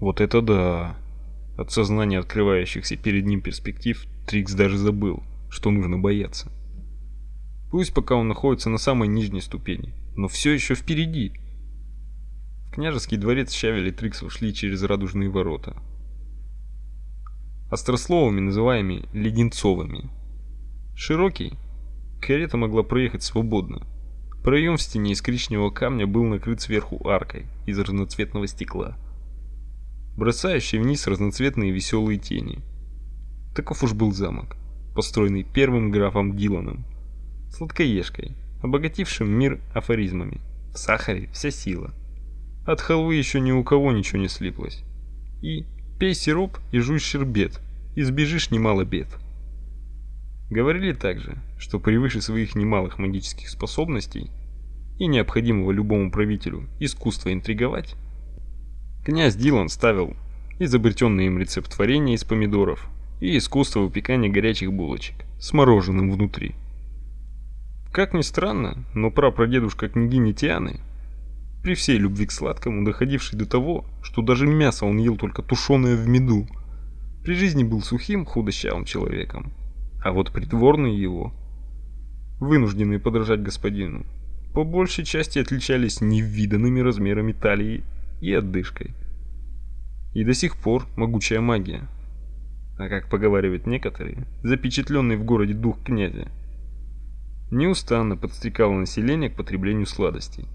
Вот это да! От сознания открывающихся перед ним перспектив Трикс даже забыл, что нужно бояться. Пусть пока он находится на самой нижней ступени, но все еще впереди. В княжеский дворец Щавель и Трикс ушли через радужные ворота. Острословами называемыми Леденцовыми. Широкий, карета могла проехать свободно. Проем в стене из коричневого камня был накрыт сверху аркой из разноцветного стекла, бросающей вниз разноцветные веселые тени. Таков уж был замок, построенный первым графом Диланом, сладкоежкой, обогатившим мир афоризмами. В сахаре вся сила. От халвы еще ни у кого ничего не слиплось. И пей сироп и жуй щербет, избежишь немало бед. Говорили также, что превыше своих немалых магических способностей и необходимого любому правителю искусства интриговать, князь Дилан ставил изобретенный им рецепт варенья из помидоров и искусство выпекания горячих булочек с мороженым внутри. Как ни странно, но прапрадедушка княгини Тианы, при всей любви к сладкому, доходивший до того, что даже мясо он ел только тушеное в меду, при жизни был сухим, худощавым человеком. А вот придворные его, вынужденные подражать господину, по большей части отличались невиданными размерами талии и отдышкой. И до сих пор могучая магия. А как поговаривают некоторые, запечатленный в городе дух князя, неустанно подстрекал население к потреблению сладостей.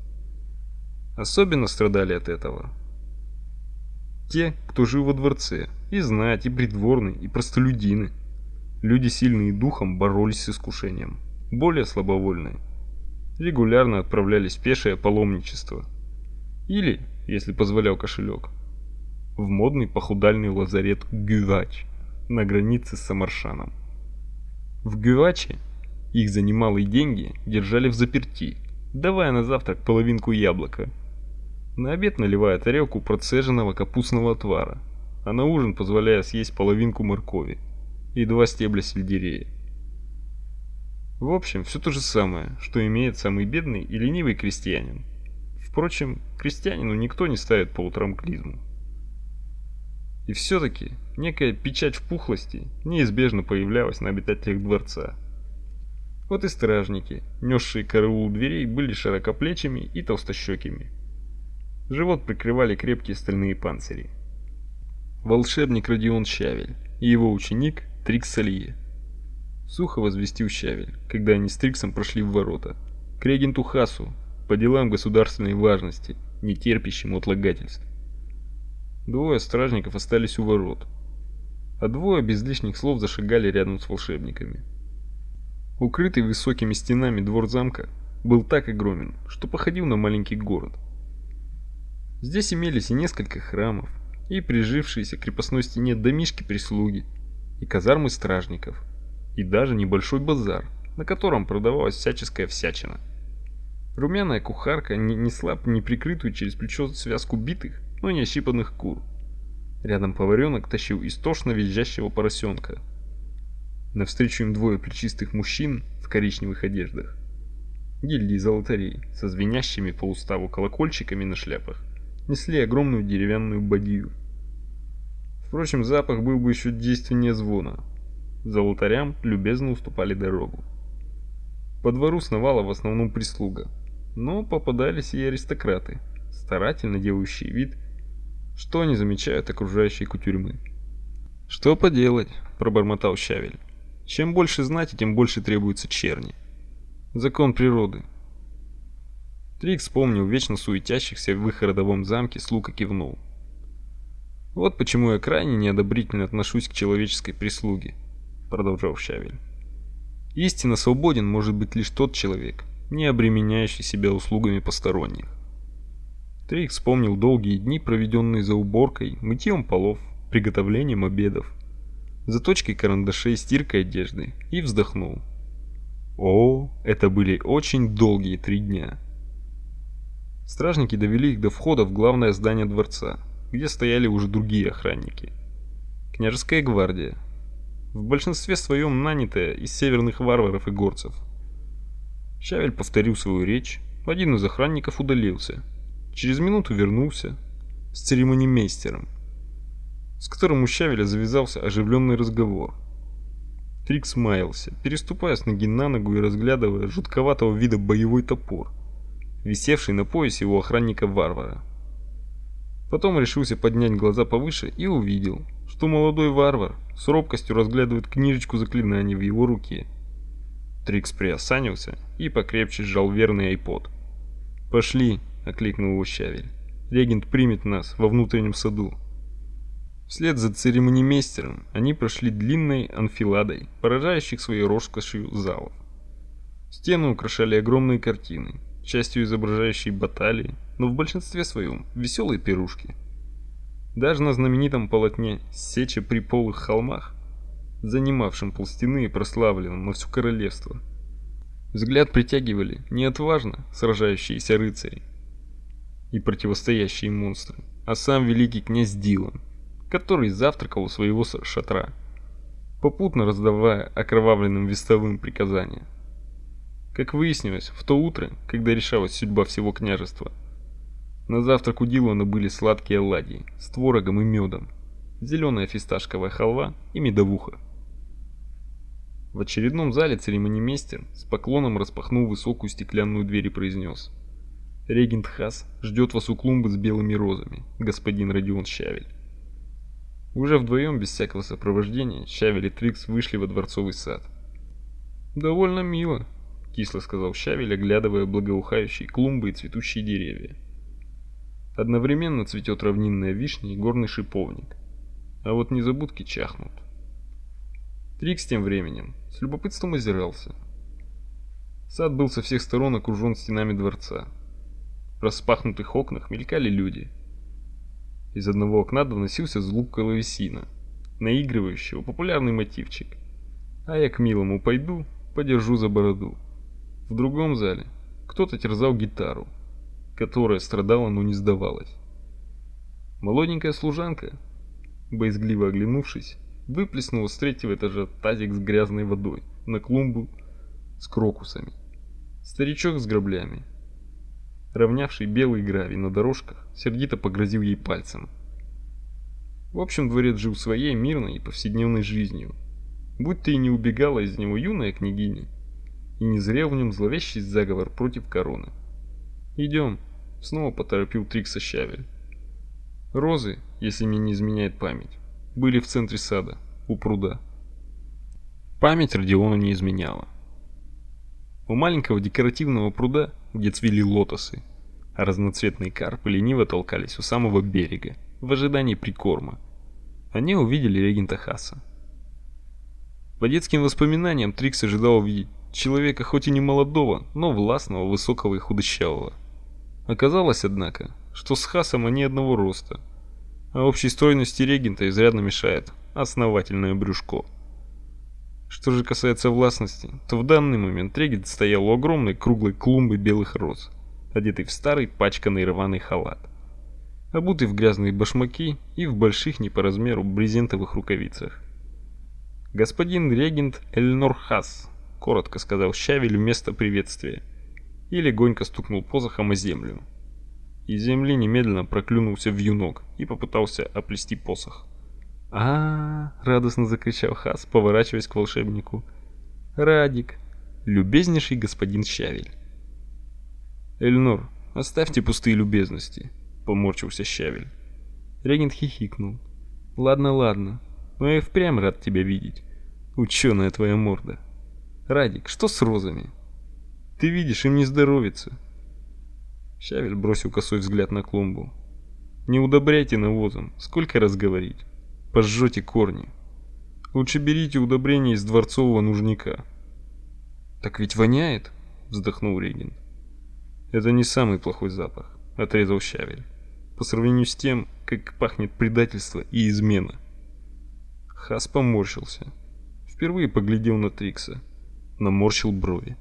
Особенно страдали от этого те, кто жил во дворце, и знать, и придворные, и простолюдины. Люди сильные духом боролись с искушением. Более слабовольные регулярно отправлялись в пешее паломничество. Или, если позволял кошелек, в модный похудальный лазарет Гювач на границе с Самаршаном. В Гюваче их за немалые деньги держали в заперти, давая на завтрак половинку яблока. На обед наливая тарелку процеженного капустного отвара, а на ужин позволяя съесть половинку моркови и два стебля сельдерея. В общем, все то же самое, что имеет самый бедный и ленивый крестьянин. Впрочем, крестьянину никто не ставит по утрам клизму. И все-таки некая печать впухлости неизбежно появлялась на обитателях дворца. Вот и стражники, несшие караул дверей, были широкоплечими и толстощекими. Живот прикрывали крепкие стальные панцири. Волшебник Родион Щавель и его ученик Триксалие. Сухо возвестил Щавель, когда они с Триксом прошли в ворота. К регенту Хасу, по делам государственной важности, не терпящему отлагательств. Двое стражников остались у ворот, а двое без лишних слов зашагали рядом с волшебниками. Укрытый высокими стенами двор замка был так огромен, что походил на маленький город. Здесь имелись и несколько храмов, и прижившиеся к крепостной стене домишки прислуги, и казармы стражников, и даже небольшой базар, на котором продавалась всяческая всячина. Румяная кухарка несла неприкрытую через плечо связку битых, но не ощипанных кур. Рядом поваренок тащил истошно визжащего поросенка. Навстречу им двое плечистых мужчин в коричневых одеждах. Гильдии золотарей со звенящими по уставу колокольчиками на шляпах несли огромную деревянную бадью. Впрочем, запах был бы еще действеннее звона. Золотарям любезно уступали дорогу. По двору сновала в основном прислуга, но попадались и аристократы, старательно делающие вид, что они замечают окружающие кутюрьмы. «Что поделать?» – пробормотал Щавель. «Чем больше знать, тем больше требуется черни. Закон природы». Трик вспомнил вечно суетящихся в их родовом замке, слуг и кивнул. Вот почему я крайне неодобрительно отношусь к человеческой прислуге, продолжал Щавель. Истинно свободен может быть лишь тот человек, не обременяющий себя услугами посторонних. Трик вспомнил долгие дни, проведенные за уборкой, мытьем полов, приготовлением обедов, заточкой карандашей, стиркой одежды, и вздохнул. О, это были очень долгие три дня. Стражники довели их до входа в главное здание дворца, где стояли уже другие охранники. Княжеская гвардия, в большинстве своем нанятая из северных варваров и горцев. Щавель повторил свою речь, один из охранников удалился. Через минуту вернулся с церемонимейстером, с которым у Щавеля завязался оживленный разговор. Трикс маялся, переступая с ноги на ногу и разглядывая жутковатого вида боевой топор, висевший на поясе у охранника-варвара. Потом решился поднять глаза повыше и увидел, что молодой варвар с робкостью разглядывает книжечку заклинаний в его руке. Трикс приосанился и покрепче сжал верный айпод. «Пошли!» — окликнул его Щавель. «Регент примет нас во внутреннем саду». Вслед за церемонимейстером они прошли длинной анфиладой, поражающих своей роскошью залов. Стены украшали огромные картины, частью изображающие баталии, но в большинстве своем веселые пирушки. Даже на знаменитом полотне «Сеча при полых холмах», занимавшем полстены и прославленном на все королевство, взгляд притягивали не отважно сражающиеся рыцари и противостоящие монстры, а сам великий князь Дилан – который завтракал у своего шатра, попутно раздавая окровавленным вестовым приказания. Как выяснилось, в то утро, когда решалась судьба всего княжества, на завтрак у Дилана были сладкие оладьи с творогом и медом, зеленая фисташковая халва и медовуха. В очередном зале церемонимейстер с поклоном распахнул высокую стеклянную дверь и произнес «Регент Хас ждет вас у клумбы с белыми розами, господин Родион Щавель». Уже вдвоем, без всякого сопровождения, Щавель и Трикс вышли во дворцовый сад. «Довольно мило», — кисло сказал Щавель, оглядывая благоухающие клумбы и цветущие деревья. Одновременно цветет равнинная вишня и горный шиповник. А вот незабудки чахнут. Трикс тем временем с любопытством озирался. Сад был со всех сторон окружен стенами дворца. В распахнутых окнах мелькали люди — из одного окна доносился звук клавесина, наигрывающего популярный мотивчик. А я к милому пойду, подержу за бороду. В другом зале кто-то терзал гитару, которая страдала, но не сдавалась. Молоденькая служанка, боязгливо оглянувшись, выплеснула с третьего этажа тазик с грязной водой на клумбу с крокусами. Старичок с граблями равнявший белый гравий на дорожках, сердито погрозил ей пальцем. В общем, дворец жил своей мирной и повседневной жизнью. Будь ты и не убегала из него юная княгиня, и не зрел в нем зловещий заговор против короны. «Идем», — снова поторопил Трикса Щавель. Розы, если мне не изменяет память, были в центре сада, у пруда. Память Родиону не изменяла. У маленького декоративного пруда, где цвели лотосы, а разноцветные карпы лениво толкались у самого берега, в ожидании прикорма, они увидели регента Хаса. По детским воспоминаниям Трикс ожидал увидеть человека хоть и не молодого, но властного, высокого и худощавого. Оказалось, однако, что с Хасом они одного роста, а общей стройности регента изрядно мешает основательное брюшко. Что же касается властности, то в данный момент Регент стоял у огромной круглой клумбы белых роз, одетый в старый пачканный рваный халат, обутый в грязные башмаки и в больших не по размеру брезентовых рукавицах. «Господин регент Эльнор Хас», — коротко сказал Щавель вместо приветствия, и легонько стукнул посохом о землю. Из земли немедленно проклюнулся вьюнок и попытался оплести посох а, радостно закричал Хас, поворачиваясь к волшебнику. «Радик, любезнейший господин Щавель!» «Эльнор, оставьте пустые любезности», — поморщился Щавель. Регент хихикнул. «Ладно, ладно, но я и впрямь рад тебя видеть. Ученая твоя морда. Радик, что с розами? Ты видишь, им не здоровится». Щавель бросил косой взгляд на клумбу. «Не удобряйте навозом, сколько раз говорить пожжете корни. Лучше берите удобрения из дворцового нужника. Так ведь воняет, вздохнул Регин. Это не самый плохой запах, отрезал Щавель. По сравнению с тем, как пахнет предательство и измена. Хас поморщился. Впервые поглядел на Трикса, наморщил брови.